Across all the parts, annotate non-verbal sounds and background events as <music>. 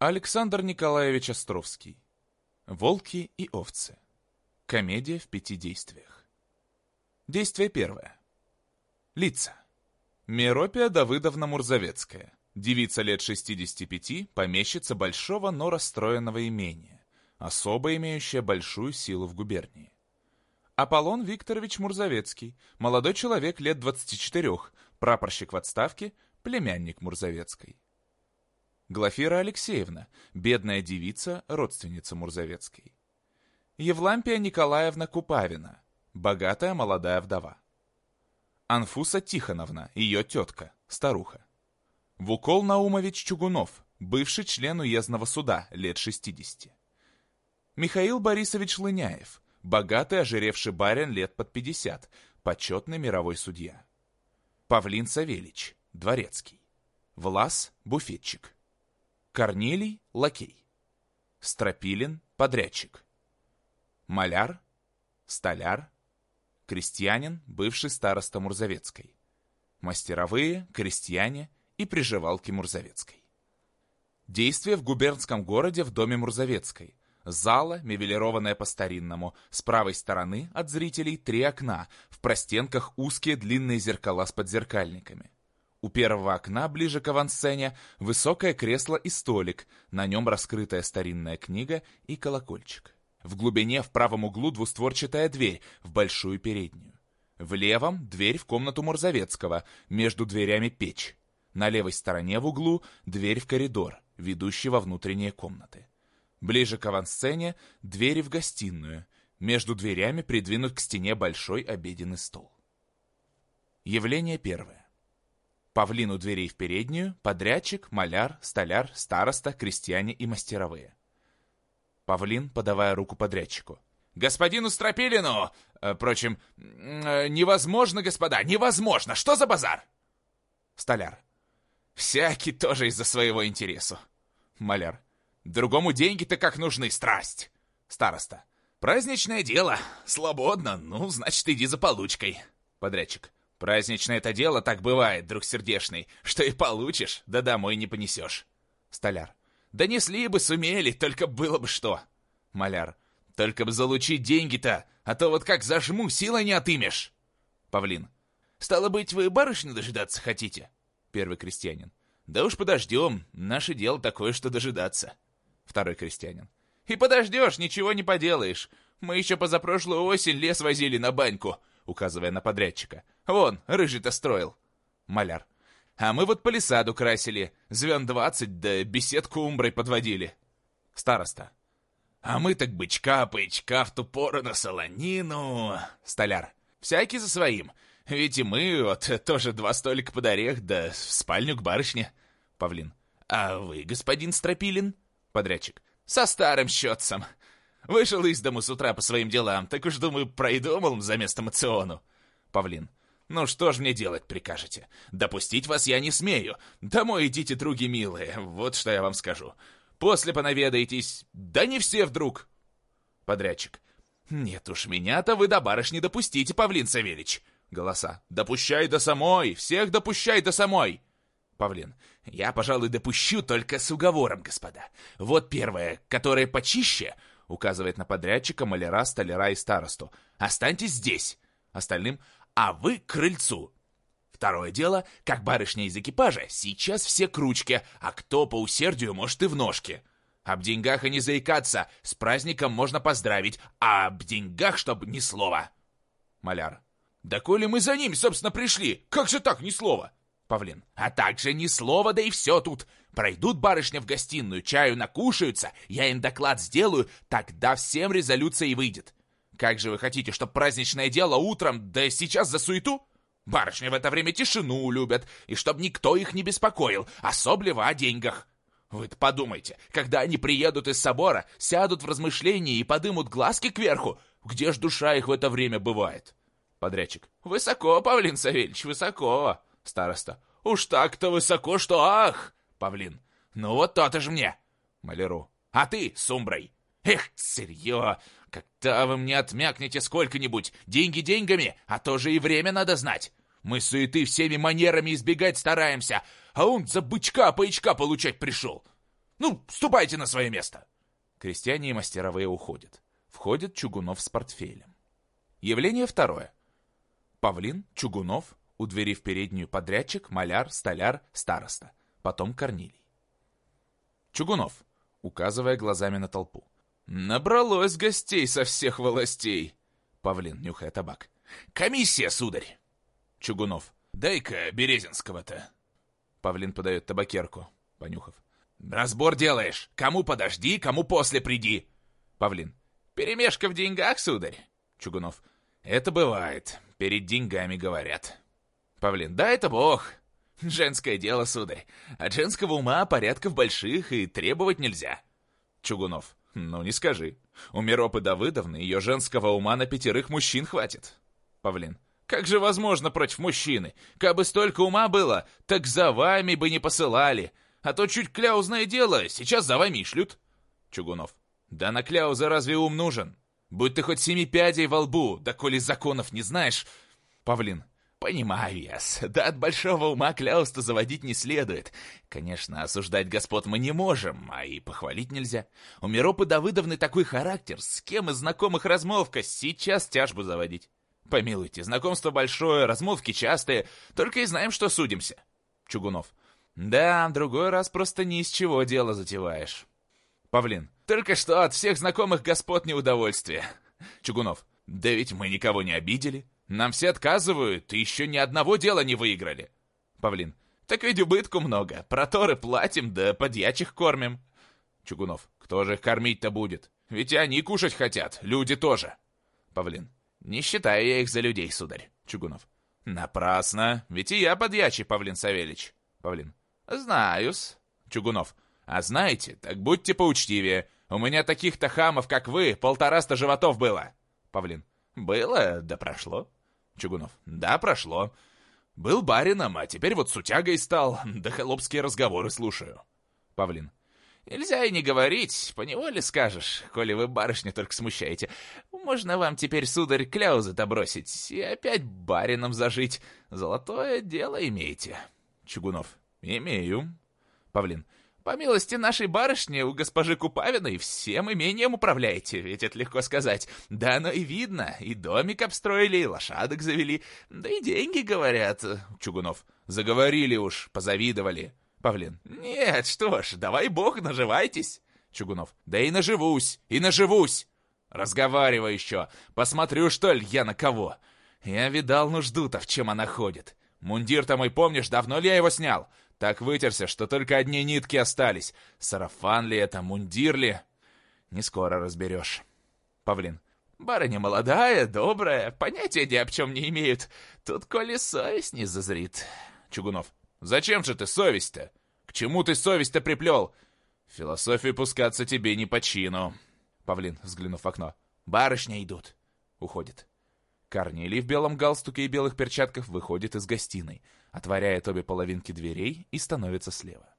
Александр Николаевич Островский. Волки и овцы. Комедия в пяти действиях. Действие первое. Лица. Меропия Давыдовна Мурзовецкая. Девица лет 65, помещица большого, но расстроенного имения. Особо имеющая большую силу в губернии. Аполлон Викторович Мурзовецкий. Молодой человек лет 24, прапорщик в отставке, племянник Мурзовецкой. Глафира Алексеевна, бедная девица, родственница Мурзовецкой. Евлампия Николаевна Купавина, богатая молодая вдова. Анфуса Тихоновна, ее тетка, старуха. Вукол Наумович Чугунов, бывший член уездного суда, лет 60. Михаил Борисович Лыняев, богатый ожиревший барин лет под 50, почетный мировой судья. Павлин Савельич, дворецкий. Влас, буфетчик. Корнелий – лакей. Стропилин – подрядчик. Маляр, столяр, крестьянин, бывший староста Мурзовецкой. Мастеровые, крестьяне и приживалки Мурзовецкой. Действие в губернском городе в доме Мурзовецкой. Зала, мебелированная по-старинному. С правой стороны от зрителей три окна, в простенках узкие длинные зеркала с подзеркальниками. У первого окна, ближе к авансцене, высокое кресло и столик, на нем раскрытая старинная книга и колокольчик. В глубине в правом углу двустворчатая дверь в большую переднюю. В левом дверь в комнату Мурзовецкого, между дверями печь. На левой стороне в углу дверь в коридор, ведущий во внутренние комнаты. Ближе к авансцене двери в гостиную. Между дверями придвинут к стене большой обеденный стол. Явление первое. Павлин у дверей в переднюю, подрядчик, маляр, столяр, староста, крестьяне и мастеровые. Павлин, подавая руку подрядчику. «Господину Стропилину! Э, впрочем, э, невозможно, господа, невозможно! Что за базар?» Столяр. «Всякий тоже из-за своего интересу». Маляр. «Другому деньги-то как нужны, страсть!» Староста. «Праздничное дело. Свободно. Ну, значит, иди за получкой». Подрядчик. Праздничное это дело так бывает, друг сердешный, что и получишь, да домой не понесешь. Столяр. Донесли бы, сумели, только было бы что. Маляр. Только бы залучить деньги-то, а то вот как зажму, силой не отымешь. Павлин. Стало быть, вы барышню дожидаться хотите? Первый крестьянин. Да уж подождем, наше дело такое, что дожидаться. Второй крестьянин. И подождешь, ничего не поделаешь. Мы еще позапрошлую осень лес возили на баньку указывая на подрядчика. «Вон, рыжий-то строил». Маляр. «А мы вот палисаду красили, звен двадцать, да беседку умброй подводили». Староста. «А мы так бычка-пычка в ту пору на солонину...» Столяр. «Всякий за своим. Ведь и мы вот тоже два столика под орех, да в спальню к барышне». Павлин. «А вы, господин Стропилин?» Подрядчик. «Со старым счетцем. Вышел из дому с утра по своим делам, так уж, думаю, пройду, мол, за место Мациону. Павлин. Ну что ж мне делать прикажете? Допустить вас я не смею. Домой идите, други милые, вот что я вам скажу. После понаведаетесь, да не все вдруг. Подрядчик. Нет уж, меня-то вы до барышни допустите, Павлин Савельич. Голоса. Допущай до самой, всех допущай до самой. Павлин. Я, пожалуй, допущу только с уговором, господа. Вот первое, которое почище, указывает на подрядчика, маляра, столяра и старосту. «Останьтесь здесь!» Остальным «А вы к крыльцу!» Второе дело, как барышня из экипажа, сейчас все к ручке, а кто по усердию, может и в ножке. Об деньгах и не заикаться, с праздником можно поздравить, а об деньгах, чтоб ни слова. Маляр. Да коли мы за ними, собственно, пришли, как же так ни слова? Павлин. А также ни слова, да и все тут. Пройдут барышня в гостиную, чаю накушаются, я им доклад сделаю, тогда всем резолюция и выйдет. Как же вы хотите, чтоб праздничное дело утром, да сейчас за суету? Барышни в это время тишину любят, и чтоб никто их не беспокоил, особливо о деньгах. вы подумайте, когда они приедут из собора, сядут в размышления и подымут глазки кверху, где ж душа их в это время бывает? Подрядчик. Высоко, Павлин Савельевич, высоко. Староста. «Уж так-то высоко, что ах!» Павлин. «Ну вот то-то же мне!» Маляру. «А ты, Сумброй!» «Эх, сырье! Когда вы мне отмякнете сколько-нибудь, деньги деньгами, а то же и время надо знать. Мы суеты всеми манерами избегать стараемся, а он за бычка-паячка получать пришел. Ну, ступайте на свое место!» Крестьяне и мастеровые уходят. Входит Чугунов с портфелем. Явление второе. Павлин, Чугунов, у двери в переднюю подрядчик, маляр, столяр, староста. Потом Корнилий. Чугунов, указывая глазами на толпу. «Набралось гостей со всех властей!» Павлин, нюхая табак. «Комиссия, сударь!» Чугунов. «Дай-ка Березинского-то!» Павлин подает табакерку, понюхав. «Разбор делаешь! Кому подожди, кому после приди!» Павлин. «Перемешка в деньгах, сударь!» Чугунов. «Это бывает. Перед деньгами говорят». Павлин. «Да это бог! Женское дело, сударь. От женского ума порядков больших и требовать нельзя». Чугунов. «Ну, не скажи. У Миропы Давыдовны ее женского ума на пятерых мужчин хватит». Павлин. «Как же возможно против мужчины? Кабы столько ума было, так за вами бы не посылали. А то чуть кляузное дело, сейчас за вами и шлют». Чугунов. «Да на кляуза разве ум нужен? Будь ты хоть семи пядей во лбу, да коли законов не знаешь...» Павлин. «Понимаю яс. Да от большого ума кляус-то заводить не следует. Конечно, осуждать господ мы не можем, а и похвалить нельзя. У Миропы Давыдовны такой характер, с кем из знакомых размолвка, сейчас тяжбу заводить. Помилуйте, знакомство большое, размолвки частые, только и знаем, что судимся». Чугунов. «Да, другой раз просто ни из чего дело затеваешь». Павлин. «Только что от всех знакомых господ неудовольствие». Чугунов. «Да ведь мы никого не обидели». Нам все отказывают, и еще ни одного дела не выиграли. Павлин. Так ведь убытку много. Проторы платим, да подьячих кормим. Чугунов. Кто же их кормить-то будет? Ведь и они кушать хотят, люди тоже. Павлин. Не считаю я их за людей, сударь. Чугунов. Напрасно, ведь и я подьячий, Павлин Савельич. Павлин. Знаю-с. Чугунов. А знаете, так будьте поучтивее. У меня таких-то хамов, как вы, полтораста животов было. Павлин. Было, да прошло. Чугунов. Да, прошло. Был барином, а теперь вот сутягой стал, да холопские разговоры слушаю. Павлин. Нельзя и не говорить, поневоле скажешь, коли вы барышню только смущаете. Можно вам теперь, сударь, кляузы-то и опять барином зажить. Золотое дело имеете. Чугунов. Имею. Павлин. По милости нашей барышни, у госпожи Купавиной всем имением управляете, ведь это легко сказать. Да оно и видно, и домик обстроили, и лошадок завели, да и деньги, говорят. Чугунов. Заговорили уж, позавидовали. Павлин. Нет, что ж, давай бог, наживайтесь. Чугунов. Да и наживусь, и наживусь. Разговаривай еще, посмотрю, что ли, я на кого. Я видал нужду-то, в чем она ходит. Мундир-то мой, помнишь, давно ли я его снял? Так вытерся, что только одни нитки остались. Сарафан ли это, мундир ли? Не скоро разберешь. Павлин. Барыня молодая, добрая, понятия ни об чем не имеют. Тут коли совесть не зазрит. Чугунов. Зачем же ты совесть-то? К чему ты совесть-то приплел? Философию пускаться тебе не по чину. Павлин, взглянув в окно. Барышня идут. Уходит. Корнилий в белом галстуке и белых перчатках выходит из гостиной, отворяет обе половинки дверей и становится слева.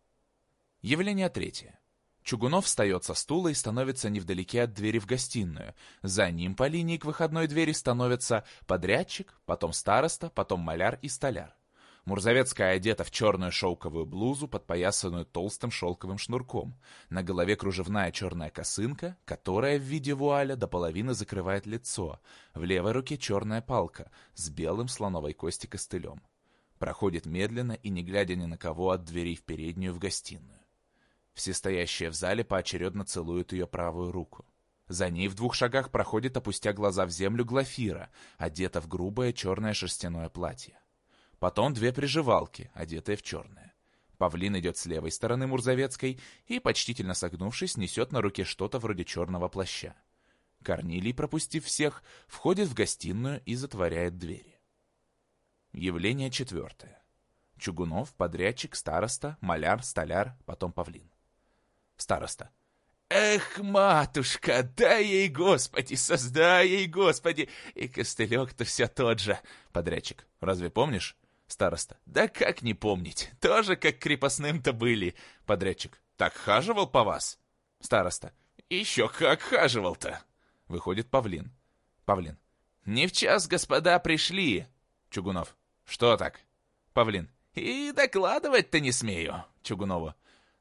Явление третье. Чугунов встает со стула и становится невдалеке от двери в гостиную. За ним по линии к выходной двери становятся подрядчик, потом староста, потом маляр и столяр. Мурзовецкая одета в черную шелковую блузу, подпоясанную толстым шелковым шнурком. На голове кружевная черная косынка, которая в виде вуаля до половины закрывает лицо. В левой руке черная палка с белым слоновой кости костылем. Проходит медленно и, не глядя ни на кого, от дверей в переднюю в гостиную. Все стоящие в зале поочередно целуют ее правую руку. За ней в двух шагах проходит, опустя глаза в землю, Глафира, одета в грубое черное шерстяное платье. Потом две приживалки, одетые в черное. Павлин идет с левой стороны Мурзовецкой и, почтительно согнувшись, несет на руке что-то вроде черного плаща. Корнилий, пропустив всех, входит в гостиную и затворяет двери. Явление четвертое. Чугунов, подрядчик, староста, маляр, столяр, потом Павлин. Староста. «Эх, матушка, дай ей, Господи, создай ей, Господи!» И костылек-то все тот же. Подрядчик. «Разве помнишь?» Староста. Да как не помнить? Тоже как крепостным-то были. Подрядчик. Так хаживал по вас? Староста. Еще как хаживал-то. Выходит Павлин. Павлин. Не в час, господа, пришли. Чугунов. Что так? Павлин. И докладывать-то не смею. Чугунову.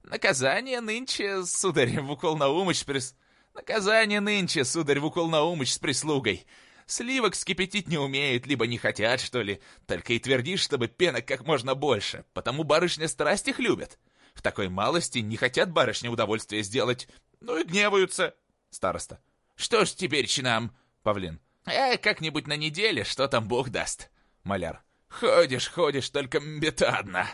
Наказание нынче, сударь, в укол Наумыч прис... Наказание нынче, сударь, в укол Наумыч с прислугой. Сливок скипятить не умеют, либо не хотят, что ли. Только и твердишь, чтобы пенок как можно больше. Потому барышня страсть их любят. В такой малости не хотят барышне удовольствие сделать. Ну и гневаются. Староста. Что ж теперь нам? Павлин. Э, как-нибудь на неделе, что там бог даст. Маляр. Ходишь, ходишь, только беда одна.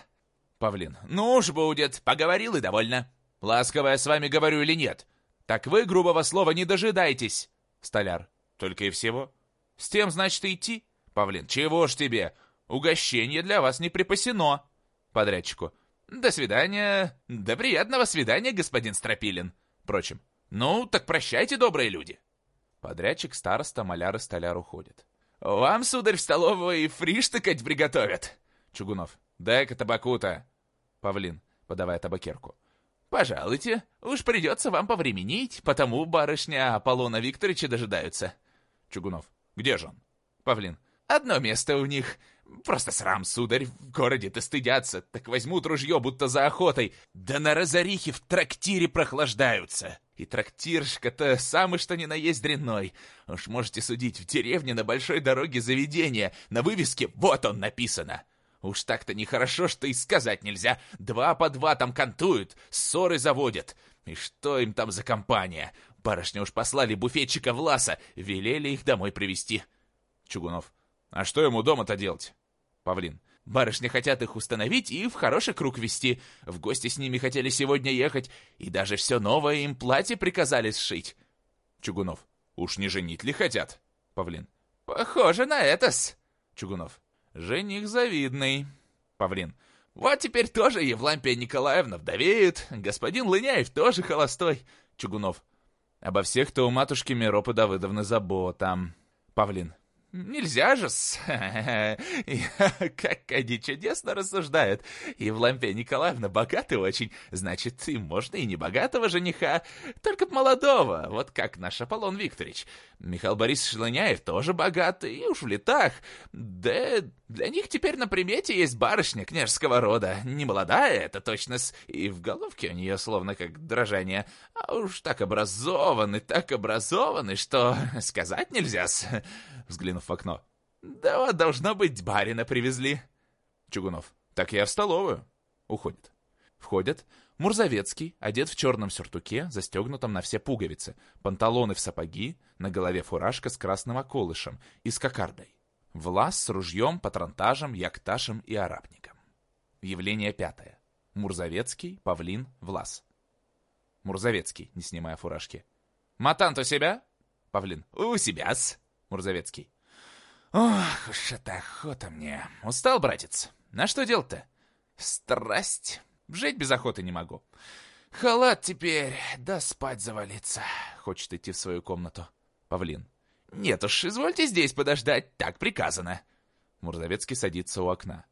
Павлин. Ну уж будет, поговорил и довольно. Ласково с вами говорю или нет? Так вы грубого слова не дожидайтесь. Столяр. Только и всего. С тем, значит, идти? Павлин. Чего ж тебе? Угощение для вас не припасено. Подрядчику. До свидания. До приятного свидания, господин Стропилин. Впрочем. Ну, так прощайте, добрые люди. Подрядчик, староста, маляр и столяр уходит. «Вам, сударь, в столовой фриш тыкать приготовят!» Чугунов. «Дай-ка табаку-то!» Павлин, подавая табакерку. «Пожалуйте, уж придется вам повременить, потому барышня Аполлона Викторовича дожидаются». Чугунов. «Где же он?» Павлин. «Одно место у них. Просто срам, сударь, в городе-то стыдятся, так возьмут ружье, будто за охотой, да на разорихе в трактире прохлаждаются». И трактиршка-то самый что ни на есть дрянной. Уж можете судить, в деревне на большой дороге заведение, на вывеске вот он написано. Уж так-то нехорошо, что и сказать нельзя. Два по два там кантуют, ссоры заводят. И что им там за компания? Барышня уж послали буфетчика Власа, велели их домой привести. Чугунов. А что ему дома-то делать? Павлин. Барышни хотят их установить и в хороший круг вести. В гости с ними хотели сегодня ехать, и даже все новое им платье приказали сшить. Чугунов. Уж не женить ли хотят? Павлин. Похоже на это-с. Чугунов. Жених завидный. Павлин. Вот теперь тоже Евлампия Николаевна вдовеет. Господин Лыняев тоже холостой. Чугунов. Обо всех-то у матушки Миропы Давыдовны забота. Павлин. Нельзя же-с. <laughs> Как они чудесно рассуждают. Евлампия Николаевна богатый очень. Значит, и можно и не богатого жениха, только молодого, вот как наш Аполлон Викторович. Михаил Борисович Шлыняев тоже богатый, и уж в летах. Да для них теперь на примете есть барышня княжеского рода. Не молодая это точно с... И в головке у нее словно как дрожание. А уж так образованный, так образованный, что <laughs> сказать нельзя-с. Взглянув в окно. Да должно быть, барина привезли. Чугунов. Так я в столовую. Уходит. Входят. Мурзовецкий, одет в черном сюртуке, застегнутом на все пуговицы, панталоны в сапоги, на голове фуражка с красным околышем и с кокардой. Влас с ружьем, патронтажем, якташем и арабником. Явление пятое. Мурзовецкий, Павлин, Влас. Мурзовецкий, не снимая фуражки. «Матант у себя?» Павлин. «У себя-с». Мурзовецкий. «Ох уж это охота мне. Устал, братец. На что делать-то?» «Страсть. Жить без охоты не могу. Халат теперь, да спать завалиться». Хочет идти в свою комнату. Павлин. «Нет уж, извольте здесь подождать, так приказано». Мурзовецкий садится у окна.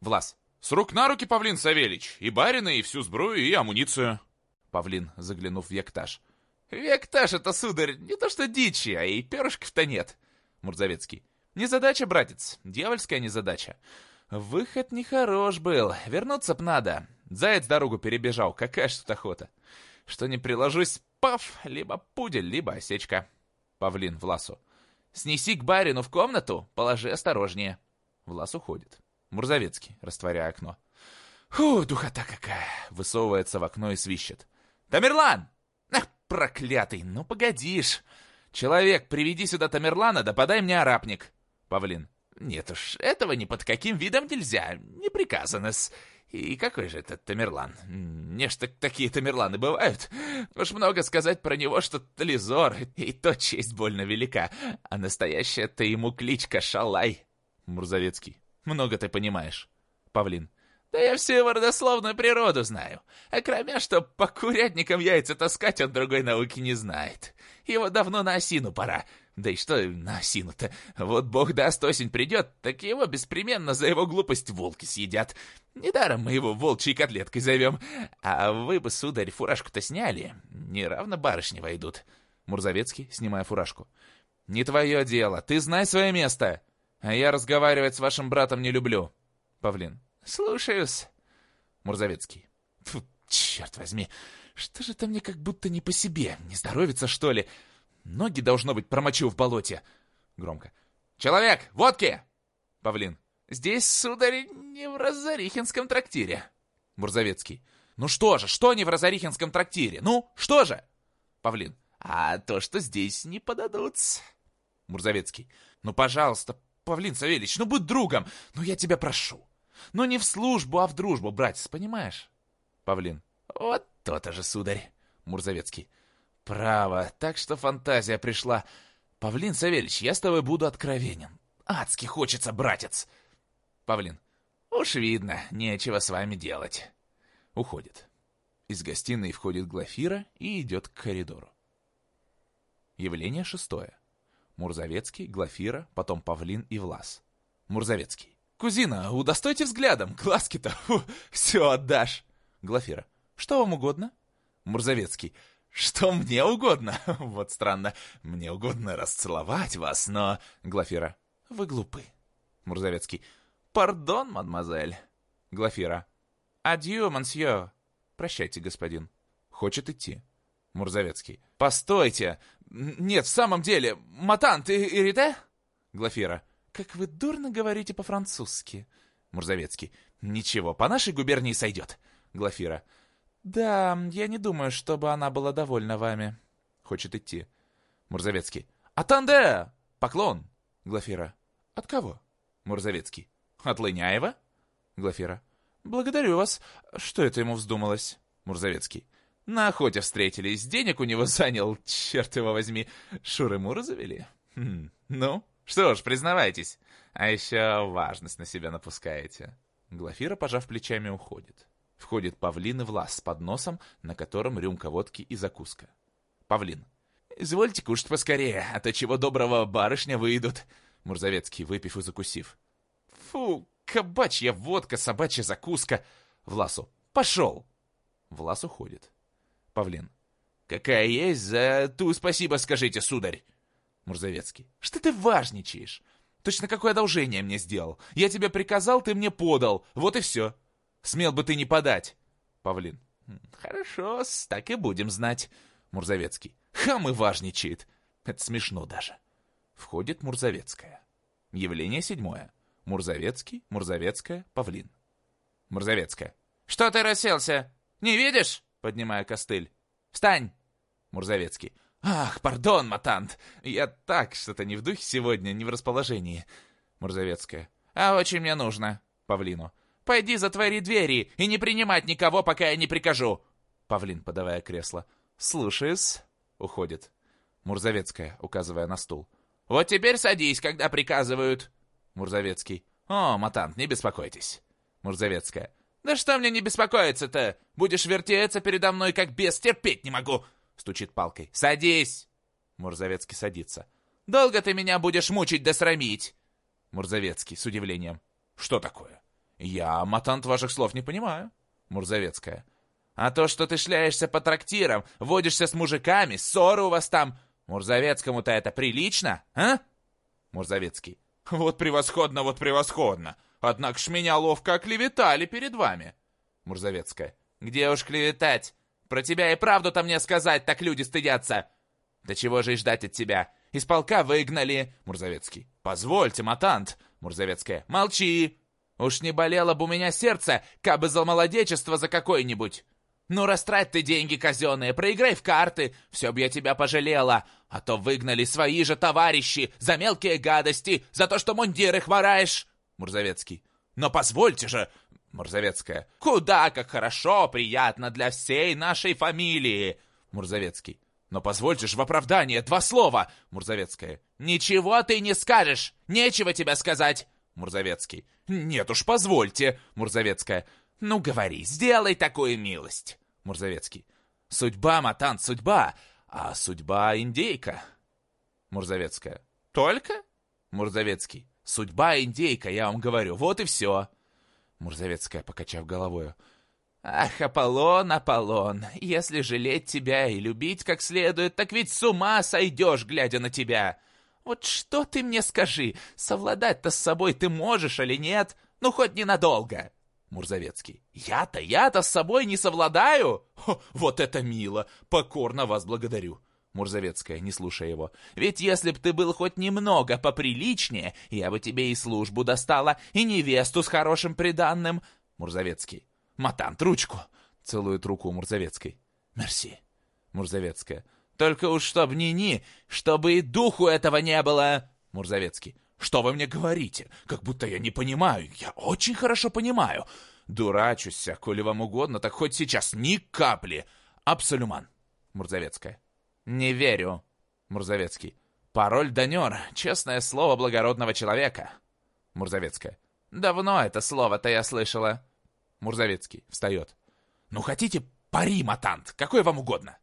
Влас. «С рук на руки, Павлин Савельич, и барина, и всю сбрую, и амуницию». Павлин, заглянув в яктаж. «Вектаж это, сударь, не то что дичи, а и перышков-то нет». Мурзовецкий. «Незадача, братец, дьявольская незадача. Выход нехорош был, вернуться б надо. Заяц дорогу перебежал, какая ж тут охота. Что не приложусь, паф, либо пудель, либо осечка». Павлин Власу. «Снеси к барину в комнату, положи осторожнее». Влас уходит. Мурзовецкий, растворяя окно. «Фу, духота какая!» Высовывается в окно и свищет. «Тамерлан! Ах, проклятый, ну погодишь! Человек, приведи сюда Тамерлана, да подай мне арапник!» Павлин. «Нет уж, этого ни под каким видом нельзя, не приказано-с. И какой же этот Тамерлан? Нечто такие Тамерланы бывают. Уж много сказать про него, что Тализор, и то честь больно велика. А настоящая-то ему кличка Шалай. Мурзовецкий. Много ты понимаешь. Павлин. Да я всю его родословную природу знаю. А кроме что по курятникам яйца таскать он другой науки не знает. Его давно на осину пора. Да и что на осину-то? Вот бог даст, осень придет, так его беспременно за его глупость волки съедят. Недаром мы его волчьей котлеткой зовем. А вы бы, сударь, фуражку-то сняли. Неравно барышни войдут. Мурзовецкий, снимая фуражку. Не твое дело, ты знай свое место. А я разговаривать с вашим братом не люблю. Павлин. Слушаюсь. Мурзовецкий. Фу, Черт возьми, что же это мне как будто не по себе? Не здоровится, что ли? Ноги, должно быть, промочил в болоте. Громко. «Человек, водки!» Павлин. «Здесь, сударь, не в Разорихинском трактире». Мурзовецкий. «Ну что же, что не в Разорихинском трактире? Ну, что же?» Павлин. «А то, что здесь не подадут». Мурзовецкий. «Ну, пожалуйста, Павлин Савельич, ну будь другом, ну я тебя прошу. Ну не в службу, а в дружбу, братец, понимаешь?» Павлин. «Вот то-то же, сударь!» Мурзовецкий. «Право, так что фантазия пришла. Павлин Савельич, я с тобой буду откровенен. Адски хочется, братец!» Павлин. «Уж видно, нечего с вами делать». Уходит. Из гостиной входит Глафира и идет к коридору. Явление шестое. Мурзовецкий, Глафира, потом Павлин и Влас. Мурзовецкий. «Кузина, удостойте взглядом, глазки-то, все отдашь!» Глафира. «Что вам угодно?» Мурзовецкий. «Что мне угодно? <laughs> Вот странно. Мне угодно расцеловать вас, но...» Глафира. «Вы глупы». Мурзовецкий. «Пардон, мадемуазель». Глафира. «Адью, мансье». «Прощайте, господин». Хочет идти. Мурзовецкий. «Постойте! Нет, в самом деле, матант и ирите?» Глафира. «Как вы дурно говорите по-французски». Мурзовецкий. «Ничего, по нашей губернии сойдет». Глафира. «Да, я не думаю, чтобы она была довольна вами». Хочет идти. Мурзовецкий. «Атанде! Поклон!» Глафира. «От кого?» Мурзовецкий. «От Лыняева?» Глафира. «Благодарю вас. Что это ему вздумалось?» Мурзовецкий. «На охоте встретились. Денег у него <laughs> занял, черт его возьми. Шуры-муры завели? Хм. Ну, что ж, признавайтесь. А еще важность на себя напускаете». Глафира, пожав плечами, уходит. Входит Павлин и Влас с подносом, на котором рюмка водки и закуска. Павлин. «Извольте кушать поскорее, а то чего доброго барышня выйдут». Мурзовецкий, выпив и закусив. «Фу, кабачья водка, собачья закуска». Власу. «Пошел!» Влас уходит. Павлин. «Какая есть, за ту спасибо скажите, сударь!» Мурзовецкий. «Что ты важничаешь? Точно какое одолжение мне сделал? Я тебе приказал, ты мне подал. Вот и все. Смел бы ты не подать. Павлин. Хорошо, так и будем знать. Мурзовецкий. Хам и важничает. Это смешно даже. Входит Мурзовецкая. Явление седьмое. Мурзовецкий, Мурзовецкая, Павлин. Мурзовецкая. Что ты расселся? Не видишь? Поднимая костыль. Встань! Мурзовецкий. Ах, пардон, матант. Я так что-то не в духе сегодня, не в расположении. Мурзовецкая. А очень мне нужно. Павлину. Пойди затвори двери и не принимать никого, пока я не прикажу!» Павлин, подавая кресло. «Слушаюсь». Уходит. Мурзовецкая, указывая на стул. «Вот теперь садись, когда приказывают!» Мурзовецкий. «О, матант, не беспокойтесь!» Мурзовецкая. «Да что мне не беспокоиться-то? Будешь вертеться передо мной, как бес, терпеть не могу!» Стучит палкой. «Садись!» Мурзовецкий садится. «Долго ты меня будешь мучить да срамить?» Мурзовецкий с удивлением. «Что такое?» «Я, матант, ваших слов не понимаю». Мурзовецкая. «А то, что ты шляешься по трактирам, водишься с мужиками, ссоры у вас там, Мурзовецкому-то это прилично, а?» Мурзовецкий. «Вот превосходно, вот превосходно! Однако ж меня ловко оклеветали перед вами!» Мурзовецкая. «Где уж клеветать? Про тебя и правду-то мне сказать, так люди стыдятся!» «Да чего же и ждать от тебя? Из полка выгнали!» Мурзовецкий. «Позвольте, матант!» Мурзовецкая. «Молчи! Уж не болело бы у меня сердце, кабы за молодечество за какое-нибудь. Ну, растрать ты деньги казенные, проиграй в карты, все б я тебя пожалела. А то выгнали свои же товарищи за мелкие гадости, за то, что мундиры хвораешь. Мурзовецкий. Но позвольте же, Мурзовецкая. Куда как хорошо, приятно для всей нашей фамилии. Мурзовецкий. Но позвольте же в оправдание два слова. Мурзовецкая. Ничего ты не скажешь, нечего тебя сказать. Мурзовецкий. «Нет уж, позвольте!» Мурзовецкая. «Ну, говори, сделай такую милость!» Мурзовецкий. «Судьба, матан, судьба, а судьба индейка!» Мурзовецкая. «Только?» Мурзовецкий. «Судьба индейка, я вам говорю, вот и все!» Мурзовецкая, покачав головою. «Ах, Аполлон, Аполлон, если жалеть тебя и любить как следует, так ведь с ума сойдешь, глядя на тебя! Вот что ты мне скажи, совладать-то с собой ты можешь или нет? Ну, хоть ненадолго!» Мурзовецкий. «Я-то, я-то с собой не совладаю? Хо, вот это мило! Покорно вас благодарю!» Мурзовецкая, не слушая его. «Ведь если б ты был хоть немного поприличнее, я бы тебе и службу достала, и невесту с хорошим приданным!» Мурзовецкий. «Матант, ручку!» Целует руку Мурзовецкой. «Мерси!» Мурзовецкая. «Только уж чтоб ни-ни, чтобы и духу этого не было!» Мурзовецкий. Что вы мне говорите? Как будто я не понимаю. Я очень хорошо понимаю. Дурачусь, коли вам угодно, так хоть сейчас ни капли. Абсолюман. Мурзовецкая. Не верю. Мурзовецкий. Пароль Данер. Честное слово благородного человека. Мурзовецкая. Давно это слово-то я слышала. Мурзовецкий. Встает. Ну хотите пари, матант, какой вам угодно.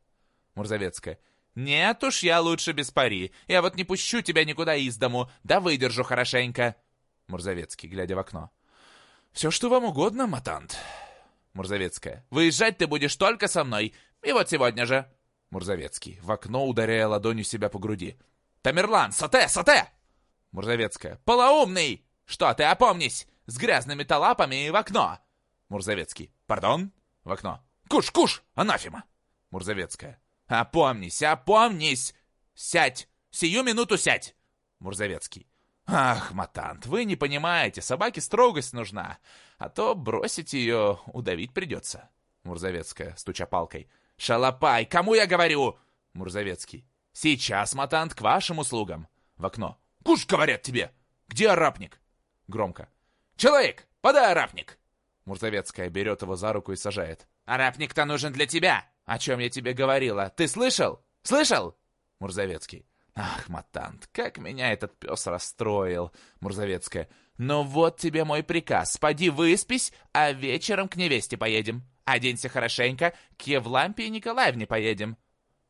Мурзовецкая. «Нет уж, я лучше без пари. Я вот не пущу тебя никуда из дому, да выдержу хорошенько». Мурзовецкий, глядя в окно. «Все, что вам угодно, матант». Мурзовецкая. «Выезжать ты будешь только со мной, и вот сегодня же». Мурзовецкий, в окно ударяя ладонью себя по груди. «Тамерлан, соте, соте!» Мурзовецкая. «Полоумный! Что ты, опомнись! С грязными-то лапами и в окно!» Мурзовецкий. «Пардон?» В окно. «Куш, куш! Анафима!» Мурзовецкая. «Опомнись, опомнись! Сядь! Сию минуту сядь!» Мурзовецкий. «Ах, матант, вы не понимаете, собаке строгость нужна, а то бросить ее удавить придется». Мурзовецкая, стуча палкой. «Шалопай, кому я говорю?» Мурзовецкий. «Сейчас, матант, к вашим услугам». В окно. «Куш, говорят тебе! Где арапник?» Громко. «Человек, подай арапник!» Мурзовецкая берет его за руку и сажает. «Арапник-то нужен для тебя!» «О чем я тебе говорила? Ты слышал? Слышал?» Мурзовецкий. «Ах, матант, как меня этот пес расстроил!» Мурзовецкая. «Ну вот тебе мой приказ. Поди выспись, а вечером к невесте поедем. Оденься хорошенько, к Евлампии Николаевне поедем».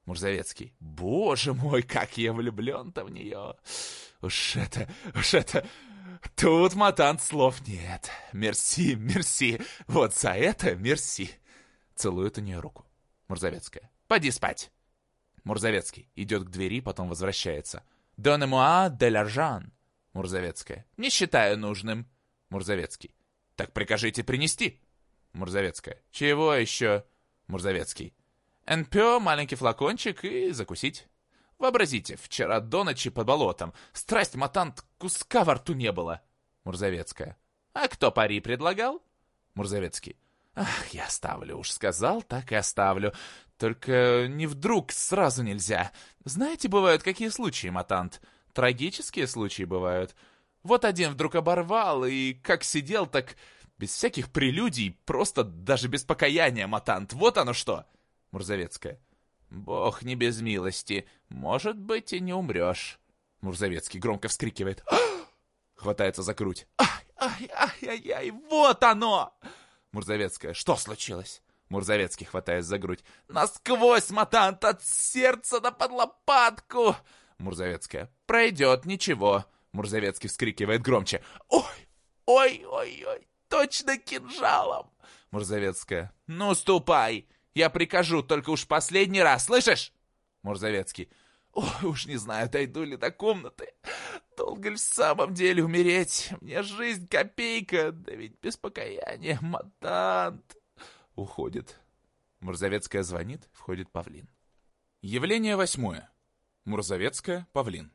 Мурзовецкий. «Боже мой, как я влюблен-то в нее! Уж это, уж это... Тут, матант, слов нет. Мерси, мерси. Вот за это мерси». Целует у нее руку. Мурзовецкая. «Поди спать!» Мурзовецкий идет к двери, потом возвращается. «Донне-муа де ларжан!» Мурзовецкая. «Не считаю нужным!» Мурзовецкий. «Так прикажите принести!» Мурзовецкая. «Чего еще?» Мурзовецкий. «НПО, маленький флакончик и закусить!» Вообразите, вчера до ночи под болотом. Страсть, матант, куска во рту не было. Мурзовецкая. А кто пари предлагал? Мурзовецкий. Ах, я оставлю, уж сказал, так и оставлю. Только не вдруг, сразу нельзя. Знаете, бывают какие случаи, матант? Трагические случаи бывают. Вот один вдруг оборвал, и как сидел, так без всяких прелюдий, просто даже без покаяния, матант. Вот оно что! Мурзовецкая. Бог не без милости. Может быть, и не умрешь. Мурзовецкий громко вскрикивает. <gasps> Хватается за грудь. Ай, ай, ай, ай, ай, вот оно! Мурзовецкая. Что случилось? Мурзовецкий, хватаясь за грудь. Насквозь, матант, от сердца до под лопатку! Мурзовецкая. Пройдет, ничего. Мурзовецкий вскрикивает громче. Ой, ой, ой, ой, точно кинжалом! Мурзовецкая. Ну, ступай! Я прикажу, только уж последний раз, слышишь? Мурзовецкий. Ой, уж не знаю, дойду ли до комнаты. Долго ли в самом деле умереть? Мне жизнь копейка, да ведь без покаяния, матант. Уходит. Мурзовецкая звонит, входит Павлин. Явление восьмое. Мурзовецкая, Павлин.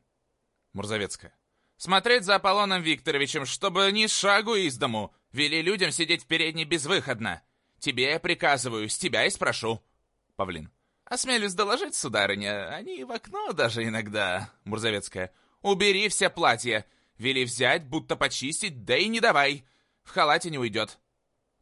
Мурзовецкая. Смотреть за Аполлоном Викторовичем, чтобы ни шагу из дому. Вели людям сидеть в передней безвыходно. Тебе я приказываю, с тебя и спрошу. Павлин. Осмелюсь доложить, сударыня, они в окно даже иногда. Мурзовецкая. Убери все платья. Вели взять, будто почистить, да и не давай. В халате не уйдет.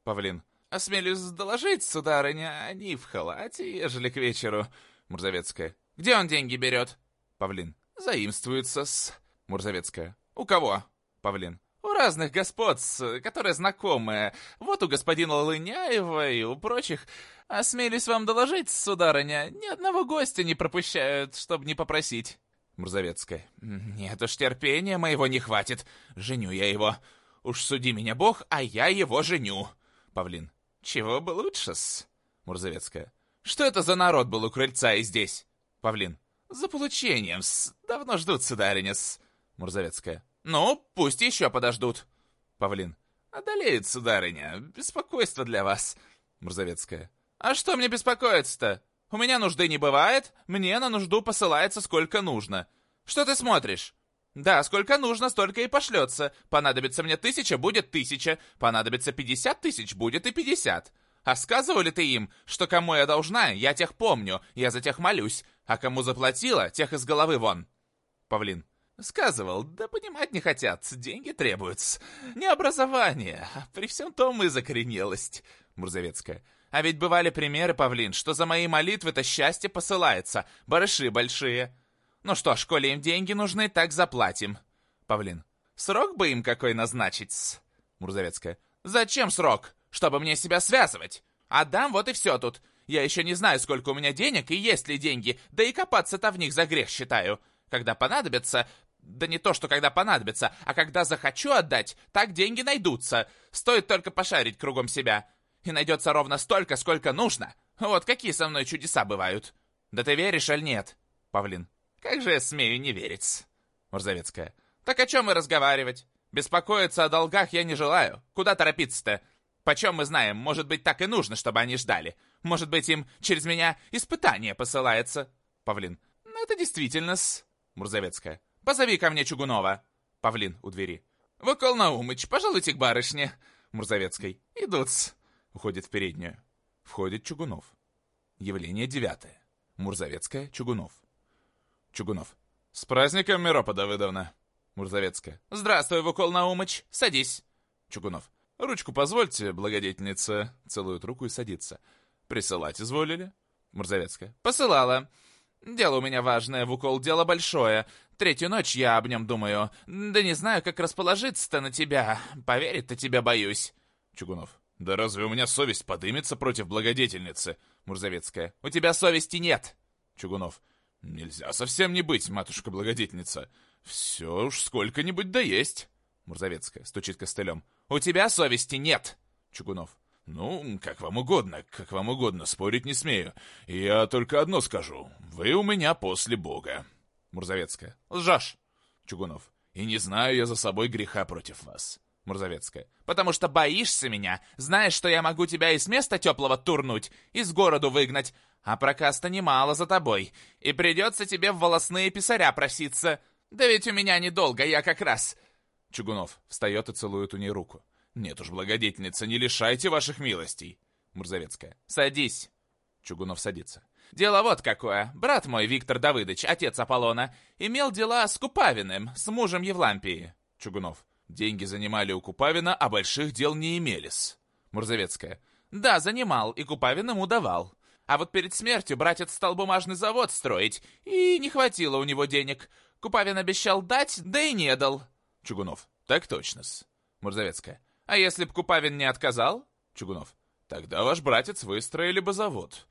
Павлин. Осмелюсь доложить, сударыня, они в халате, ежели к вечеру. Мурзовецкая. Где он деньги берет? Павлин. Заимствуется с... Мурзовецкая. У кого? Павлин. У разных господ, которые знакомые. Вот у господина Лыняева и у прочих. Осмелюсь вам доложить, сударыня, ни одного гостя не пропущают, чтобы не попросить. Мурзовецкая. «Нет уж, терпения моего не хватит. Женю я его. Уж суди меня бог, а я его женю». Павлин. «Чего бы лучше-с?» Мурзовецкая. «Что это за народ был у крыльца и здесь?» Павлин. «За получением-с. Давно ждут, сударыня-с». Мурзовецкая. «Ну, пусть еще подождут». Павлин. «Одолеет, сударыня. Беспокойство для вас». Мурзовецкая. «А что мне беспокоиться-то? У меня нужды не бывает, мне на нужду посылается сколько нужно. Что ты смотришь? Да, сколько нужно, столько и пошлется. Понадобится мне тысяча, будет тысяча. Понадобится пятьдесят тысяч, будет и пятьдесят. А сказывали ты им, что кому я должна, я тех помню, я за тех молюсь, а кому заплатила, тех из головы вон. Павлин. Сказывал, да понимать не хотят, деньги требуются. Не образование, а при всем том и закоренелость. Мурзовецкая. А ведь бывали примеры, Павлин, что за мои молитвы-то счастье посылается, барыши большие. Ну что ж, коли им деньги нужны, так заплатим. Павлин. Срок бы им какой назначить? Мурзовецкая. Зачем срок? Чтобы мне себя связывать. Отдам, вот и все тут. Я еще не знаю, сколько у меня денег и есть ли деньги, да и копаться-то в них за грех считаю. Когда понадобится, да не то, что когда понадобится, а когда захочу отдать, так деньги найдутся. Стоит только пошарить кругом себя и найдется ровно столько, сколько нужно. Вот какие со мной чудеса бывают. Да ты веришь, аль нет? Павлин. Как же я смею не верить? Мурзовецкая. Так о чем мы разговаривать? Беспокоиться о долгах я не желаю. Куда торопиться-то? Почем мы знаем, может быть, так и нужно, чтобы они ждали. Может быть, им через меня испытание посылается. Павлин. Ну, это действительно-с. Мурзовецкая. Позови ко мне Чугунова. Павлин у двери. Выкол Наумыч, пожалуйте к барышне. Мурзовецкой. Идут-с. Уходит в переднюю. Входит Чугунов. Явление девятое. Мурзовецкая, Чугунов. Чугунов. С праздником, Миропа Давыдовна. Мурзовецкая. Здравствуй, Вукол Наумыч. Садись. Чугунов. Ручку позвольте, благодетельница. Целует руку и садится. Присылать изволили? Мурзовецкая. Посылала. Дело у меня важное, Вукол, дело большое. Третью ночь я об нем думаю. Да не знаю, как расположиться-то на тебя. Поверить-то тебя боюсь. Чугунов. «Да разве у меня совесть подымется против благодетельницы?» Мурзовецкая. «У тебя совести нет!» Чугунов. «Нельзя совсем не быть, матушка-благодетельница. Все уж сколько-нибудь да есть!» Мурзовецкая стучит костылем. «У тебя совести нет!» Чугунов. «Ну, как вам угодно, как вам угодно, спорить не смею. Я только одно скажу. Вы у меня после Бога». Мурзовецкая. «Лжешь!» Чугунов. «И не знаю я за собой греха против вас. Мурзовецкая. «Потому что боишься меня, знаешь, что я могу тебя из места теплого турнуть, из городу выгнать, а прокаста немало за тобой, и придется тебе в волосные писаря проситься. Да ведь у меня недолго, я как раз...» Чугунов встает и целует у ней руку. «Нет уж, благодетельница, не лишайте ваших милостей!» Мурзовецкая. «Садись!» Чугунов садится. «Дело вот какое. Брат мой, Виктор Давыдович, отец Аполлона, имел дела с Купавиным, с мужем Евлампии». Чугунов. Деньги занимали у Купавина, а больших дел не имелись. Мурзовецкая. Да, занимал, и Купавин ему давал. А вот перед смертью братец стал бумажный завод строить, и не хватило у него денег. Купавин обещал дать, да и не дал. Чугунов. Так точно-с. Мурзовецкая. А если б Купавин не отказал? Чугунов. Тогда ваш братец выстроили бы завод.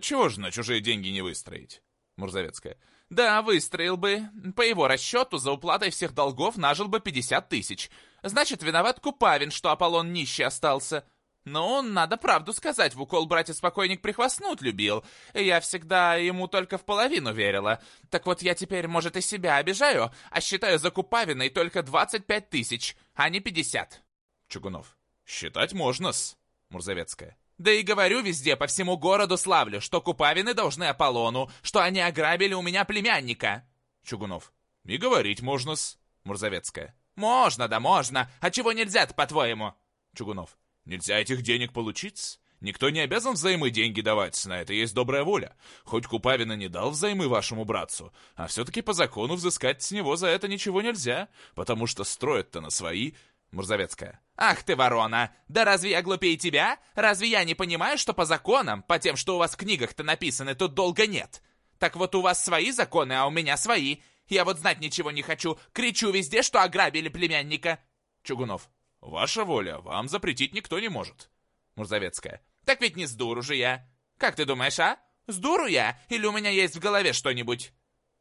Чего же на чужие деньги не выстроить? Мурзовецкая. Да, выстроил бы. По его расчету, за уплатой всех долгов нажил бы 50 тысяч. Значит, виноват Купавин, что Аполлон нищий остался. Ну, надо правду сказать, в укол братец-покойник прихвастнуть любил. Я всегда ему только в половину верила. Так вот я теперь, может, и себя обижаю, а считаю за Купавиной только 25 тысяч, а не 50. Чугунов. Считать можно-с. Мурзовецкая. Да и говорю везде, по всему городу славлю, что Купавины должны Аполлону, что они ограбили у меня племянника. Чугунов. И говорить можно-с. Мурзовецкая. Можно, да можно. А чего нельзя-то, по-твоему? Чугунов. Нельзя этих денег получить? Никто не обязан взаймы деньги давать, на это есть добрая воля. Хоть Купавина не дал взаймы вашему братцу, а все-таки по закону взыскать с него за это ничего нельзя, потому что строят-то на свои, Мурзовецкая. «Ах ты, ворона! Да разве я глупее тебя? Разве я не понимаю, что по законам, по тем, что у вас в книгах-то написаны, тут долго нет? Так вот у вас свои законы, а у меня свои. Я вот знать ничего не хочу. Кричу везде, что ограбили племянника». Чугунов. «Ваша воля, вам запретить никто не может». Мурзовецкая. «Так ведь не сдуру же я. Как ты думаешь, а? Сдуру я? Или у меня есть в голове что-нибудь?»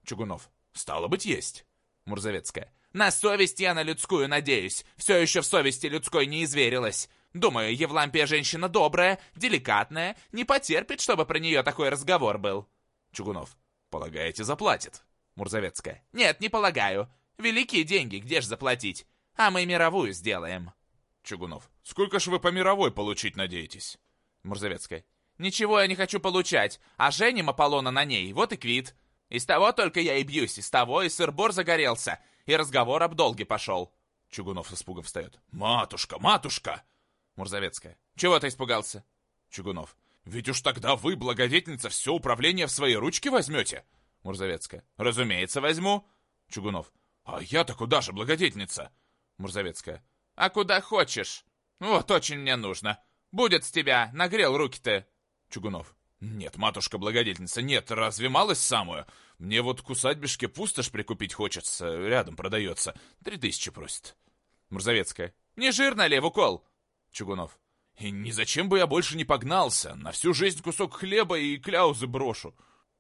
Чугунов. «Стало быть, есть». Мурзовецкая. На совесть я на людскую надеюсь. Все еще в совести людской не изверилась. Думаю, Евлампия женщина добрая, деликатная, не потерпит, чтобы про нее такой разговор был. Чугунов. Полагаете, заплатит? Мурзовецкая. Нет, не полагаю. Великие деньги, где ж заплатить? А мы мировую сделаем. Чугунов. Сколько ж вы по мировой получить надеетесь? Мурзовецкая. Ничего я не хочу получать, а женим Аполлона на ней, вот и квит. Из того только я и бьюсь, из того и сыр-бор загорелся, и разговор об долге пошел. Чугунов с испугом встает. «Матушка, матушка!» Мурзовецкая. «Чего ты испугался?» Чугунов. «Ведь уж тогда вы, благодетельница, все управление в свои ручки возьмете?» Мурзовецкая. «Разумеется, возьму». Чугунов. «А я-то куда же, благодетельница?» Мурзовецкая. «А куда хочешь. Вот очень мне нужно. Будет с тебя, нагрел руки-то». Чугунов. «Нет, матушка-благодетельница, нет, разве малость самую? Мне вот к усадьбишке пустошь прикупить хочется, рядом продается. Три тысячи просит». Мурзовецкая. «Не жирно в укол?» Чугунов. «И ни зачем бы я больше не погнался. На всю жизнь кусок хлеба и кляузы брошу».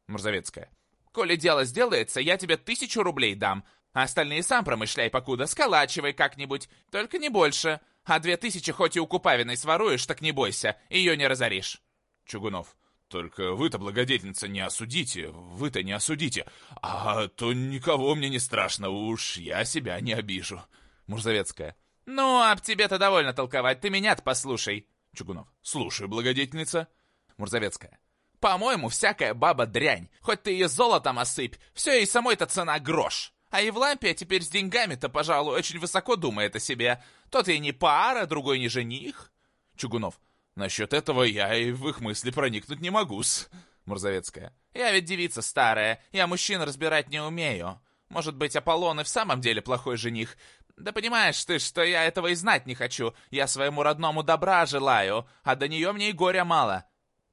Мурзовецкая. «Коли дело сделается, я тебе тысячу рублей дам, а остальные сам промышляй покуда, сколачивай как-нибудь, только не больше. А две тысячи хоть и у Купавиной своруешь, так не бойся, ее не разоришь». Чугунов. «Только вы-то, благодетельница, не осудите, вы-то не осудите, а то никого мне не страшно, уж я себя не обижу». Мурзовецкая. «Ну, об тебе-то довольно толковать, ты меня-то послушай». Чугунов. «Слушаю, благодетельница». Мурзовецкая. «По-моему, всякая баба дрянь. Хоть ты ее золотом осыпь, все и самой-то цена грош. А Евлампия теперь с деньгами-то, пожалуй, очень высоко думает о себе. Тот и не пара, другой не жених». Чугунов. «Насчет этого я и в их мысли проникнуть не могу-с». Мурзовецкая. «Я ведь девица старая, я мужчин разбирать не умею. Может быть, Аполлон и в самом деле плохой жених, да понимаешь ты, что я этого и знать не хочу. Я своему родному добра желаю, а до нее мне и горя мало.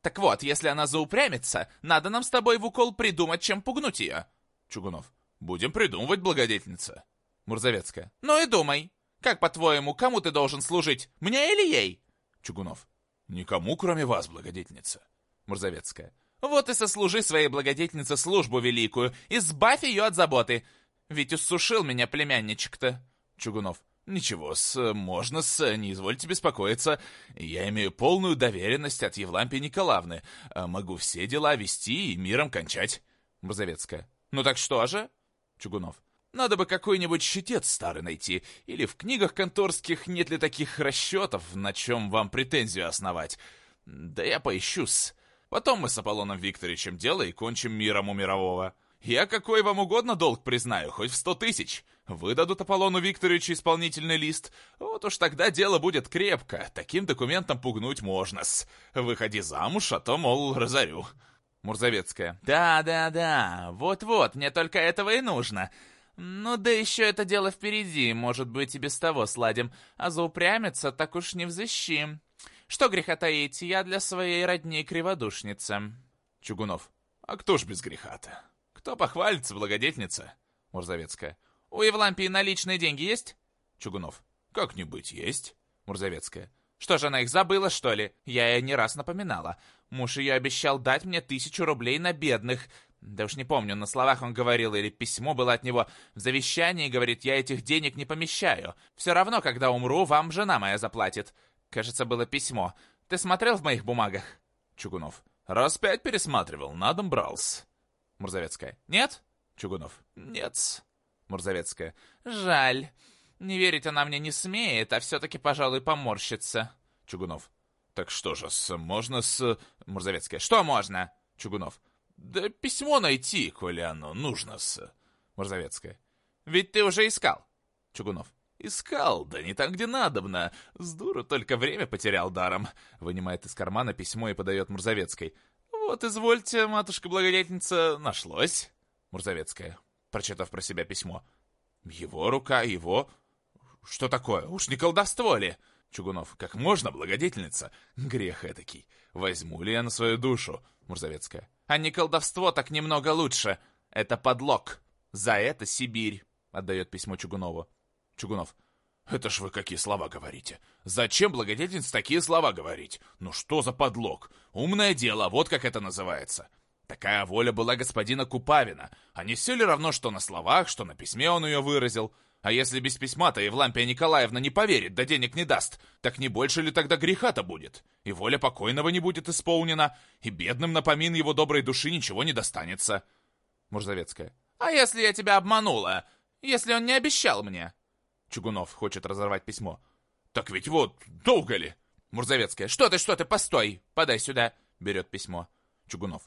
Так вот, если она заупрямится, надо нам с тобой в укол придумать, чем пугнуть ее. Чугунов. Будем придумывать, благодетельница. Мурзовецкая. Ну и думай. Как, по-твоему, кому ты должен служить? Мне или ей? Чугунов. Никому, кроме вас, благодетельница. Мурзовецкая. Вот и сослужи своей благодетельнице службу великую, избавь ее от заботы. Ведь усушил меня племянничек-то. Чугунов. «Ничего-с, можно-с, не извольте беспокоиться. Я имею полную доверенность от Евлампии Николаевны. А могу все дела вести и миром кончать». Мурзовецкая. «Ну так что же?» Чугунов. «Надо бы какой-нибудь щитец старый найти. Или в книгах конторских нет ли таких расчетов, на чем вам претензию основать. Да я поищу-с. Потом мы с Аполлоном Викторовичем дело и кончим миром у мирового». Я какой вам угодно долг признаю, хоть в сто тысяч. Выдадут Аполлону Викторовичу исполнительный лист. Вот уж тогда дело будет крепко. Таким документом пугнуть можно-с. Выходи замуж, а то, мол, разорю. Мурзовецкая. Да-да-да, вот-вот, мне только этого и нужно. Ну да еще это дело впереди, может быть и без того сладим. А заупрямиться так уж не взыщи. Что греха таить, я для своей родни криводушница. Чугунов. А кто ж без греха-то? «Кто похвалится, благодетельница?» Мурзовецкая. «У Евлампии наличные деньги есть?» Чугунов. «Как-нибудь есть?» Мурзовецкая. «Что же она их забыла, что ли? Я ей не раз напоминала. Муж ее обещал дать мне тысячу рублей на бедных. Да уж не помню, на словах он говорил, или письмо было от него. В завещании, говорит, я этих денег не помещаю. Все равно, когда умру, вам жена моя заплатит. Кажется, было письмо. Ты смотрел в моих бумагах?» Чугунов. «Раз пять пересматривал, на дом брался». Мурзовецкая. «Нет?» Чугунов. «Нет». Мурзовецкая. «Жаль. Не верить она мне не смеет, а все-таки, пожалуй, поморщится». Чугунов. «Так что же, с, можно с...» Мурзовецкая. «Что можно?» Чугунов. «Да письмо найти, коли оно нужно с...» Мурзовецкая. «Ведь ты уже искал». Чугунов. «Искал, да не там, где надобно. С дуру только время потерял даром». Вынимает из кармана письмо и подает Мурзовецкой. «Вот, извольте, матушка-благодетельница, нашлось». Мурзовецкая, прочитав про себя письмо. «Его рука, его...» «Что такое? Уж не колдовство ли?» Чугунов. «Как можно, благодетельница? Грех этакий. Возьму ли я на свою душу?» Мурзовецкая. «А не колдовство, так немного лучше. Это подлог. За это Сибирь», — отдает письмо Чугунову. Чугунов. «Это ж вы какие слова говорите? Зачем, благодетельница, такие слова говорить? Ну что за подлог? Умное дело, вот как это называется. Такая воля была господина Купавина. А не все ли равно, что на словах, что на письме он ее выразил? А если без письма-то Евлампия Николаевна не поверит, да денег не даст, так не больше ли тогда греха-то будет? И воля покойного не будет исполнена, и бедным напомин его доброй души ничего не достанется». Мурзовецкая. «А если я тебя обманула? Если он не обещал мне?» Чугунов хочет разорвать письмо. Так ведь вот, долго ли? Мурзовецкая. Что ты, что ты, постой! Подай сюда. Берет письмо. Чугунов.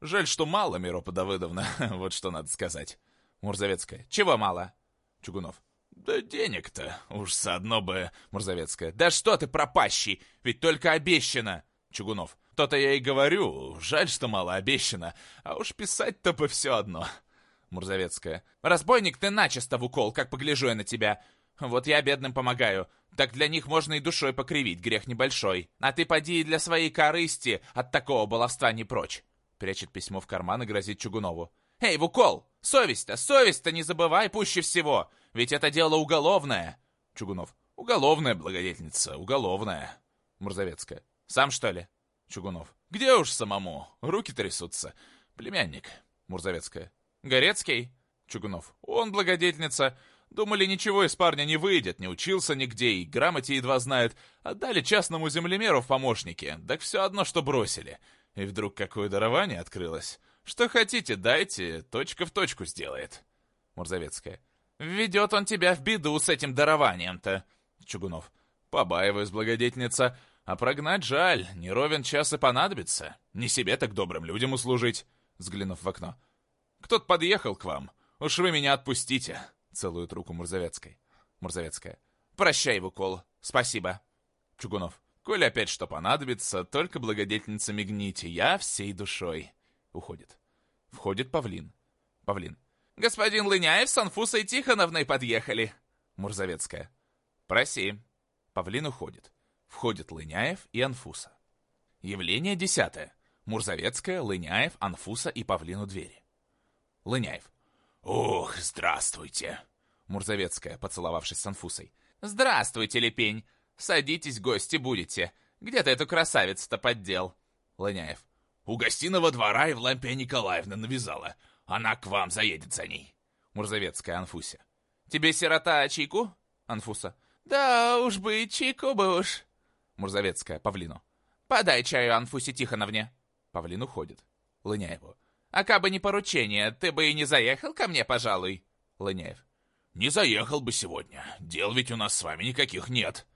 Жаль, что мало, Миропа Давыдовна. <laughs> вот что надо сказать. Мурзовецкая. Чего мало? Чугунов. Да денег-то уж заодно бы... Мурзовецкая. Да что ты пропащий, ведь только обещано. Чугунов. То-то я и говорю, жаль, что мало обещано, а уж писать-то бы все одно. Мурзовецкая. Разбойник ты начисто в укол, как погляжу я на тебя. Вот я бедным помогаю. Так для них можно и душой покривить, грех небольшой. А ты поди и для своей корысти от такого баловства не прочь. Прячет письмо в карман и грозит Чугунову. Эй, в укол! Совесть-то, совесть-то не забывай пуще всего, ведь это дело уголовное. Чугунов. Уголовная, благодетельница, уголовная. Мурзовецкая. Сам что ли? Чугунов. Где уж самому? Руки трясутся. Племянник. Мурзовецкая. Горецкий? Чугунов. Он благодетельница. Думали, ничего из парня не выйдет, не учился нигде и грамоте едва знает. Отдали частному землемеру в помощники, так все одно, что бросили. И вдруг какое дарование открылось. Что хотите, дайте, точка в точку сделает. Мурзовецкая. Введет он тебя в беду с этим дарованием-то. Чугунов. Побаиваюсь, благодетельница. А прогнать жаль, не ровен час и понадобится. Не себе так добрым людям услужить. Взглянув в окно. Кто-то подъехал к вам. Уж вы меня отпустите. Целует руку Мурзовецкой. Мурзовецкая. Прощай, Вукол. Спасибо. Чугунов. Коль опять что понадобится, только благодетельница мигните. Я всей душой. Уходит. Входит Павлин. Павлин. Господин Лыняев с Анфусой Тихоновной подъехали. Мурзовецкая. Проси. Павлин уходит. Входит Лыняев и Анфуса. Явление десятое. Мурзовецкая, Лыняев, Анфуса и Павлин у двери. Лыняев. «Ох, здравствуйте!» Мурзовецкая, поцеловавшись с Анфусой. «Здравствуйте, Лепень! Садитесь, гости будете. Где ты эту красавицу-то поддел?» Лыняев. «У гостиного двора Евлампия Николаевна навязала. Она к вам заедет за ней». Мурзовецкая Анфуся. «Тебе сирота чайку?» Анфуса. «Да уж бы, чайку бы уж». Мурзовецкая Павлину. «Подай чаю Анфусе Тихоновне». Павлин уходит. Лыняеву. «А кабы не поручение, ты бы и не заехал ко мне, пожалуй?» Лыняев. «Не заехал бы сегодня. Дел ведь у нас с вами никаких нет».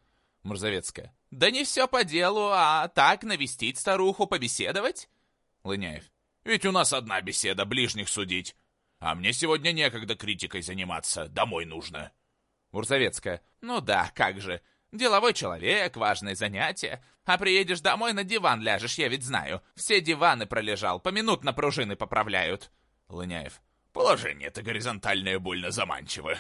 Мурзовецкая. «Да не все по делу, а так навестить старуху, побеседовать?» Лыняев. «Ведь у нас одна беседа, ближних судить. А мне сегодня некогда критикой заниматься, домой нужно». Мурзовецкая. «Ну да, как же. Деловой человек, важное занятие. А приедешь домой, на диван ляжешь, я ведь знаю. Все диваны пролежал, поминутно пружины поправляют. Лыняев. Положение-то горизонтальное больно заманчиво.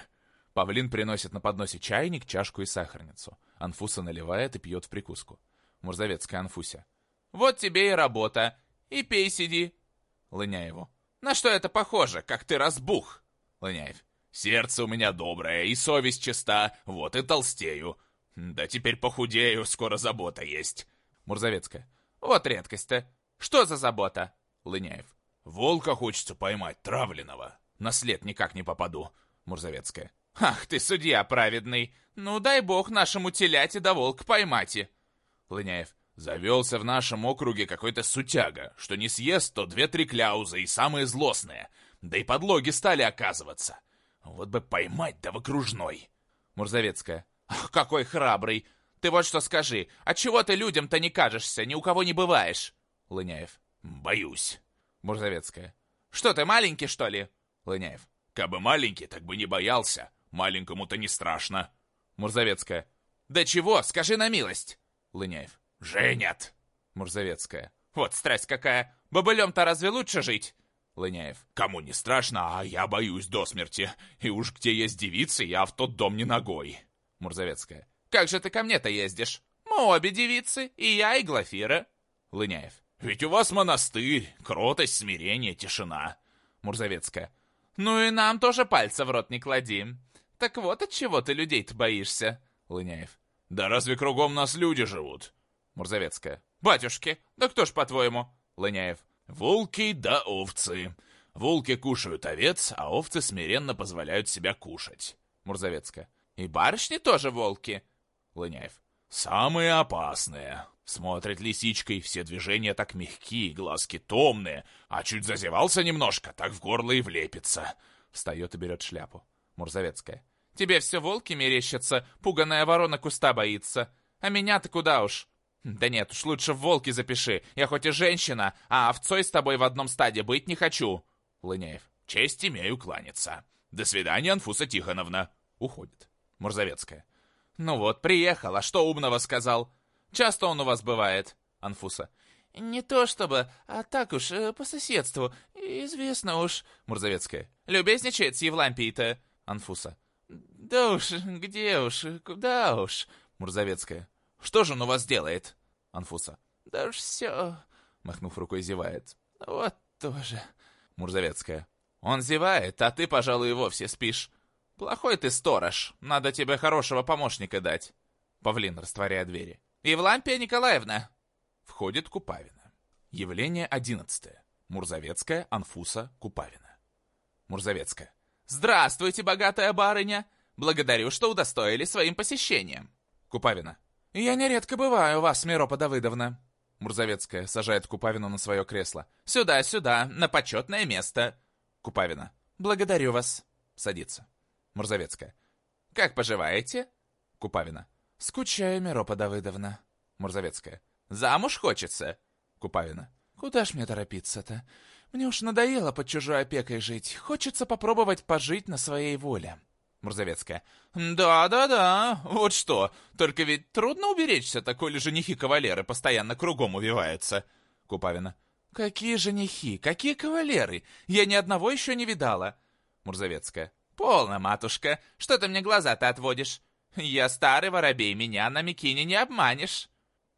Павлин приносит на подносе чайник, чашку и сахарницу. Анфуса наливает и пьет в прикуску. Мурзовецкая Анфуся. Вот тебе и работа. И пей сиди. Лыняеву. На что это похоже, как ты разбух? Лыняев. Сердце у меня доброе и совесть чиста, вот и толстею. Да теперь похудею, скоро забота есть. Мурзовецкая. Вот редкость-то. Что за забота? Лыняев. Волка хочется поймать, травленного. На след никак не попаду. Мурзовецкая. Ах ты, судья праведный. Ну дай бог нашему теляте да волк поймати. Лыняев. Завелся в нашем округе какой-то сутяга, что не съест, то две-три кляузы и самые злостные. Да и подлоги стали оказываться. Вот бы поймать да в окружной. Мурзовецкая. Ах, какой храбрый! Ты вот что скажи, а чего ты людям-то не кажешься, ни у кого не бываешь? Лыняев. Боюсь. Мурзовецкая. Что ты, маленький, что ли? Лыняев. Кабы маленький, так бы не боялся. Маленькому-то не страшно. Мурзовецкая. Да чего, скажи на милость. Лыняев. Женят. Мурзовецкая. Вот страсть какая. Бобылем-то разве лучше жить? Лыняев. Кому не страшно, а я боюсь до смерти. И уж где есть девицы, я в тот дом не ногой. Мурзовецкая. «Как же ты ко мне-то ездишь? Мы обе девицы, и я, и Глафира». Лыняев. «Ведь у вас монастырь, кротость, смирение, тишина». Мурзовецкая. «Ну и нам тоже пальца в рот не клади. Так вот от чего ты людей-то боишься?» Лыняев. «Да разве кругом нас люди живут?» Мурзовецкая. «Батюшки, да кто ж по-твоему?» Лыняев. «Волки да овцы. Волки кушают овец, а овцы смиренно позволяют себя кушать». Мурзовецкая. И барышни тоже волки. Лыняев. Самые опасные. Смотрит лисичкой, все движения так мягкие, глазки томные, а чуть зазевался немножко, так в горло и влепится. Встает и берет шляпу. Мурзовецкая. Тебе все волки мерещатся, пуганая ворона куста боится. А меня-то куда уж? Да нет уж, лучше в волки запиши. Я хоть и женщина, а овцой с тобой в одном стаде быть не хочу. Лыняев. Честь имею кланяться. До свидания, Анфуса Тихоновна. Уходит. Мурзовецкая. Ну вот, приехал, а что умного сказал? Часто он у вас бывает? Анфуса. «Не то чтобы, а так уж, э, по соседству. Известно уж». Мурзовецкая. «Любезничает с Евлампией-то?» Анфуса. «Да уж, где уж, куда уж?» Мурзовецкая. «Что же он у вас делает?» Анфуса. «Да уж все», махнув рукой, зевает. «Вот тоже». Мурзовецкая. «Он зевает, а ты, пожалуй, и вовсе спишь. Плохой ты сторож, надо тебе хорошего помощника дать». Павлин, растворяя двери. «Евлампия Николаевна!» Входит Купавина. Явление одиннадцатое. Мурзовецкая, Анфуса, Купавина. Мурзовецкая. «Здравствуйте, богатая барыня! Благодарю, что удостоили своим посещением!» Купавина. «Я нередко бываю у вас, Миропа Давыдовна!» Мурзовецкая сажает Купавину на свое кресло. «Сюда, сюда, на почетное место!» Купавина. «Благодарю вас!» Садится. Мурзовецкая. «Как поживаете?» Купавина. «Скучаю, Миропа Давыдовна». Мурзовецкая. Замуж хочется?» Купавина. «Куда ж мне торопиться-то? Мне уж надоело под чужой опекой жить. Хочется попробовать пожить на своей воле». Мурзовецкая. «Да-да-да, вот что. Только ведь трудно уберечься, такой ли женихи кавалеры постоянно кругом увиваются». Купавина. «Какие женихи? Какие кавалеры? Я ни одного еще не видала». Мурзовецкая. «Полно, матушка. Что ты мне глаза-то отводишь? Я старый воробей, меня на Микине не обманешь».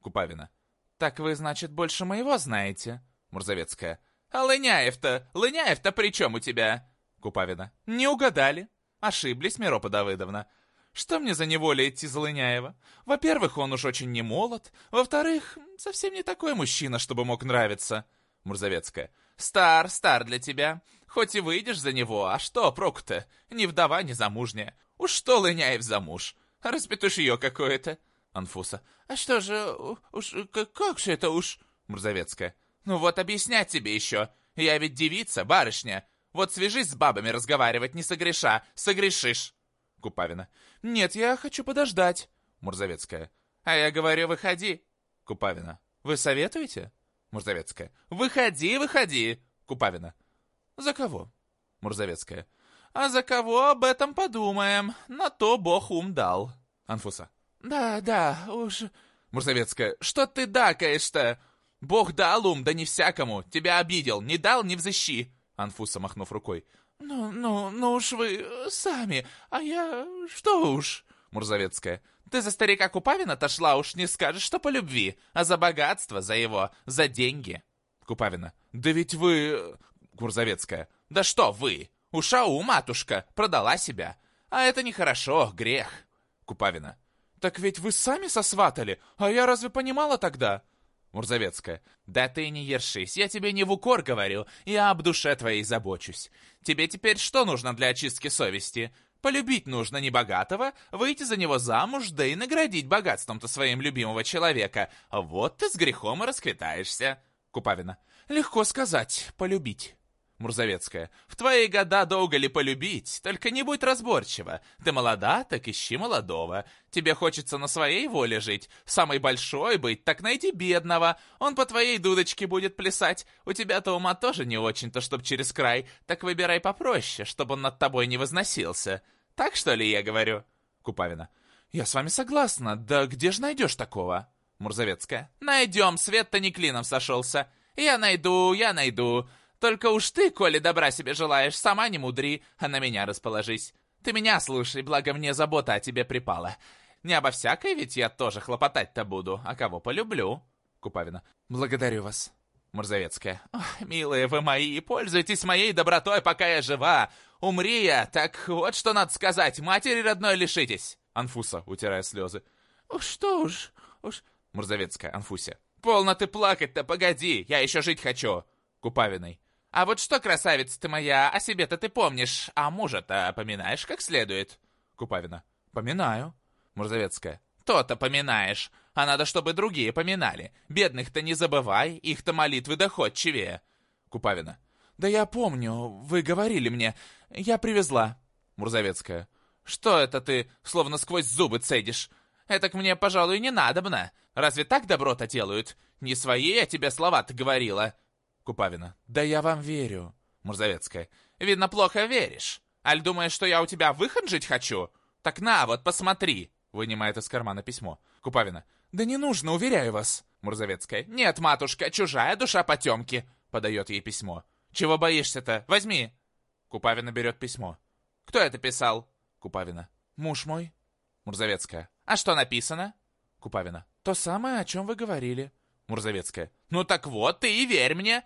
Купавина. «Так вы, значит, больше моего знаете?» Мурзовецкая. «А Лыняев-то? Лыняев-то при чем у тебя?» Купавина. «Не угадали. Ошиблись, Миропа Давыдовна. Что мне за неволя идти за Лыняева? Во-первых, он уж очень не молод. Во-вторых, совсем не такой мужчина, чтобы мог нравиться». Мурзовецкая. «Стар, стар для тебя. Хоть и выйдешь за него, а что проку-то? Ни вдова, ни замужняя. Уж что Лыняев за муж? Распетушье какое-то. Анфуса. «А что же, уж, как же это уж?» Мурзовецкая. «Ну вот объяснять тебе еще. Я ведь девица, барышня. Вот свяжись с бабами разговаривать, не согреша. Согрешишь». Купавина. «Нет, я хочу подождать». Мурзовецкая. «А я говорю, выходи». Купавина. «Вы советуете?» Мурзовецкая. «Выходи, выходи!» Купавина. «За кого?» Мурзовецкая. «А за кого об этом подумаем? На то Бог ум дал». Анфуса. «Да, да, уж...» Мурзовецкая. «Что ты дакаешь-то? Бог дал ум, да не всякому. Тебя обидел. Не дал, не взыщи!» Анфуса, махнув рукой. «Ну, ну, ну уж вы сами, а я... что уж?» Мурзовецкая. «Ты за старика Купавина отошла, уж не скажешь, что по любви, а за богатство, за его, за деньги». Купавина. «Да ведь вы...» Мурзовецкая. «Да что вы? Ушау, матушка, продала себя. А это нехорошо, грех». Купавина. «Так ведь вы сами сосватали, а я разве понимала тогда?» Мурзовецкая. «Да ты не ершись, я тебе не в укор говорю, я об душе твоей забочусь. Тебе теперь что нужно для очистки совести? Полюбить нужно небогатого, выйти за него замуж, да и наградить богатством-то своим любимого человека. Вот ты с грехом и расквитаешься». Купавина. «Легко сказать, полюбить». Мурзовецкая. «В твои года долго ли полюбить? Только не будь разборчива. Ты молода, так ищи молодого. Тебе хочется на своей воле жить. Самый большой быть, так найди бедного. Он по твоей дудочке будет плясать. У тебя-то ума тоже не очень-то, чтоб через край. Так выбирай попроще, чтобы он над тобой не возносился. Так что ли я говорю?» Купавина. «Я с вами согласна. Да где же найдешь такого?» Мурзовецкая. «Найдем, свет-то не клином сошелся. Я найду, я найду». Только уж ты, коли добра себе желаешь, сама не мудри, а на меня расположись. Ты меня слушай, благо мне забота о тебе припала. Не обо всякой ведь я тоже хлопотать-то буду, а кого полюблю. Купавина. Благодарю вас. Мурзовецкая. Милые вы мои, пользуйтесь моей добротой, пока я жива. Умри я, так вот что надо сказать, матери родной лишитесь. Анфуса, утирая слезы. Уж что уж, уж... Мурзовецкая, Анфуся. Полно ты плакать-то, погоди, я еще жить хочу. Купавиной. А вот что, красавица ты моя, о себе-то ты помнишь, а мужа-то поминаешь как следует? Купавина. Поминаю. Мурзовецкая. То-то поминаешь. А надо, чтобы другие поминали. Бедных-то не забывай, их-то молитвы доходчивее. Купавина. Да я помню, вы говорили мне. Я привезла. Мурзовецкая. Что это ты, словно сквозь зубы цедишь? Это к мне, пожалуй, не надобно. Разве так добро-то делают? Не свои я тебе слова-то говорила. Купавина. Да я вам верю. Мурзовецкая. Видно, плохо веришь. Аль думаешь, что я у тебя выход жить хочу? Так на, вот посмотри. Вынимает из кармана письмо. Купавина. Да не нужно, уверяю вас. Мурзовецкая. Нет, матушка, чужая душа потемки. Подает ей письмо. Чего боишься-то? Возьми. Купавина берет письмо. Кто это писал? Купавина. Муж мой. Мурзовецкая. А что написано? Купавина. То самое, о чем вы говорили. Мурзовецкая. Ну так вот, ты и верь мне.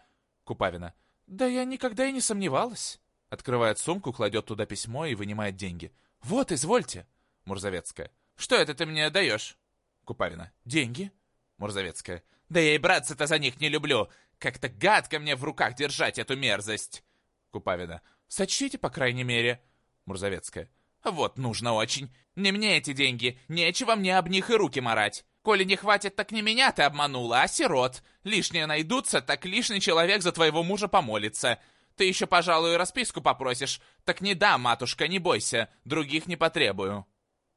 Купавина. Да я никогда и не сомневалась. Открывает сумку, кладет туда письмо и вынимает деньги. Вот, извольте. Мурзовецкая. Что это ты мне даешь? Купавина. Деньги. Мурзовецкая. Да я и браться-то за них не люблю. Как-то гадко мне в руках держать эту мерзость. Купавина. Сочтите, по крайней мере. Мурзовецкая. Вот нужно очень. Не мне эти деньги. Нечего мне об них и руки марать. Коли не хватит, так не меня ты обманула, а сирот. Лишние найдутся, так лишний человек за твоего мужа помолится. Ты еще, пожалуй, расписку попросишь. Так не дам, матушка, не бойся. Других не потребую.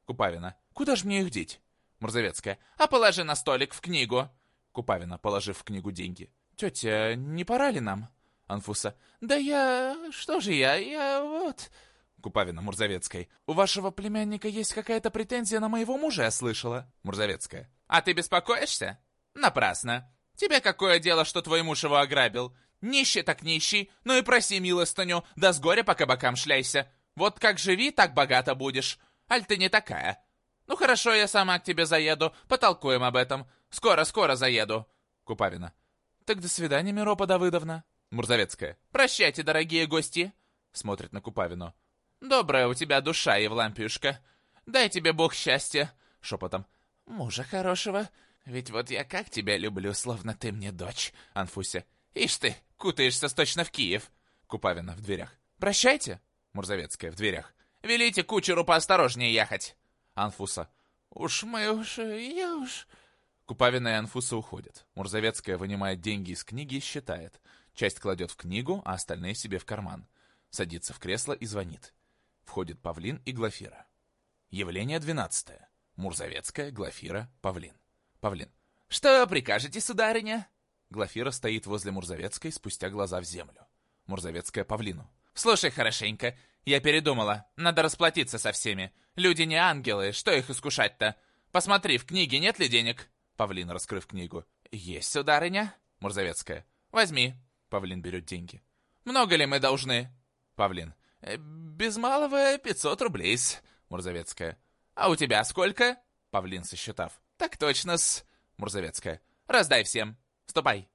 Купавина. Куда ж мне их деть? Мурзовецкая. А положи на столик в книгу. Купавина, положив в книгу деньги. Тетя, не пора ли нам? Анфуса. Да я... Что же я? Я вот... Купавина Мурзовецкой. «У вашего племянника есть какая-то претензия на моего мужа, я слышала». Мурзовецкая. «А ты беспокоишься? Напрасно. Тебе какое дело, что твой муж его ограбил? Нищий так нищий, ну и проси милостыню, да с горя по кабакам шляйся. Вот как живи, так богато будешь. Аль ты не такая. Ну хорошо, я сама к тебе заеду, потолкуем об этом. Скоро-скоро заеду». Купавина. «Так до свидания, Миропа Давыдовна». Мурзовецкая. «Прощайте, дорогие гости». Смотрит на Купавину. Добрая у тебя душа, Евлампиюшка. Дай тебе Бог счастья. Шепотом. Мужа хорошего. Ведь вот я как тебя люблю, словно ты мне дочь. Анфуся. Ишь ты, кутаешься точно в Киев. Купавина в дверях. Прощайте. Мурзовецкая в дверях. Велите кучеру поосторожнее ехать. Анфуса. Уж мы уж, я уж... Купавина и Анфуса уходят. Мурзовецкая вынимает деньги из книги и считает. Часть кладет в книгу, а остальные себе в карман. Садится в кресло и звонит. Входит Павлин и Глафира. Явление двенадцатое. Мурзовецкая, Глафира, Павлин. Павлин. «Что прикажете, сударыня?» Глафира стоит возле Мурзовецкой, спустя глаза в землю. Мурзовецкая Павлину. «Слушай хорошенько. Я передумала. Надо расплатиться со всеми. Люди не ангелы, что их искушать-то? Посмотри, в книге нет ли денег?» Павлин, раскрыв книгу. «Есть, сударыня?» Мурзовецкая. «Возьми». Павлин берет деньги. «Много ли мы должны?» Павлин. Э, «Без малого пятьсот рублей-с», Мурзовецкая. «А у тебя сколько?» Павлин, сосчитав. «Так точно-с». Мурзовецкая. «Раздай всем. Ступай».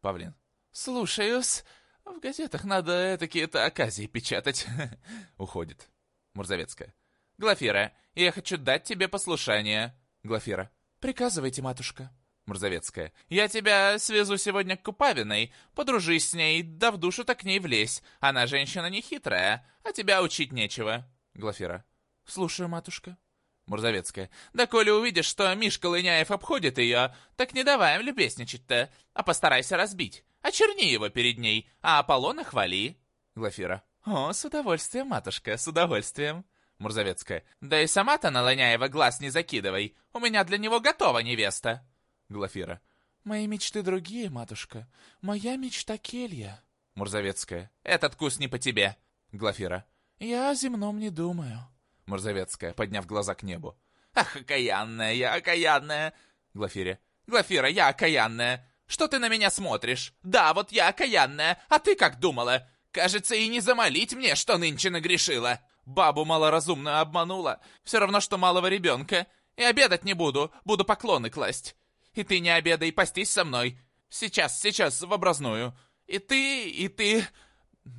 Павлин. «Слушаюсь. В газетах надо такие-то оказии печатать». <laughs> Уходит. Мурзовецкая. «Глафира, я хочу дать тебе послушание». Глафира. «Приказывайте, матушка». Мурзовецкая. «Я тебя свезу сегодня к Купавиной. Подружись с ней, да в душу так к ней влезь. Она женщина нехитрая, а тебя учить нечего». Глафира. «Слушаю, матушка». Мурзовецкая. «Да коли увидишь, что Мишка Лыняев обходит ее, так не давай им любезничать-то, а постарайся разбить. Очерни его перед ней, а Аполлона хвали». Глафира. «О, с удовольствием, матушка, с удовольствием». Мурзовецкая. «Да и сама-то на Лыняева глаз не закидывай. У меня для него готова невеста». Глафира. «Мои мечты другие, матушка. Моя мечта келья». Мурзовецкая. «Этот кус не по тебе». Глафира. «Я о земном не думаю». Мурзовецкая, подняв глаза к небу. «Ах, окаянная я, окаянная!» Глафире. «Глафира, я окаянная! Что ты на меня смотришь? Да, вот я окаянная, а ты как думала? Кажется, и не замолить мне, что нынче нагрешила. Бабу малоразумно обманула, все равно, что малого ребенка. И обедать не буду, буду поклоны класть. И ты не обедай, постись со мной. Сейчас, сейчас, в образную. И ты, и ты...»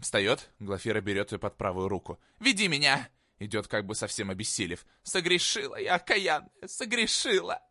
Встает, Глафира берет ее под правую руку. «Веди меня!» Идет как бы совсем обессилев. «Согрешила я, окаянная, согрешила!»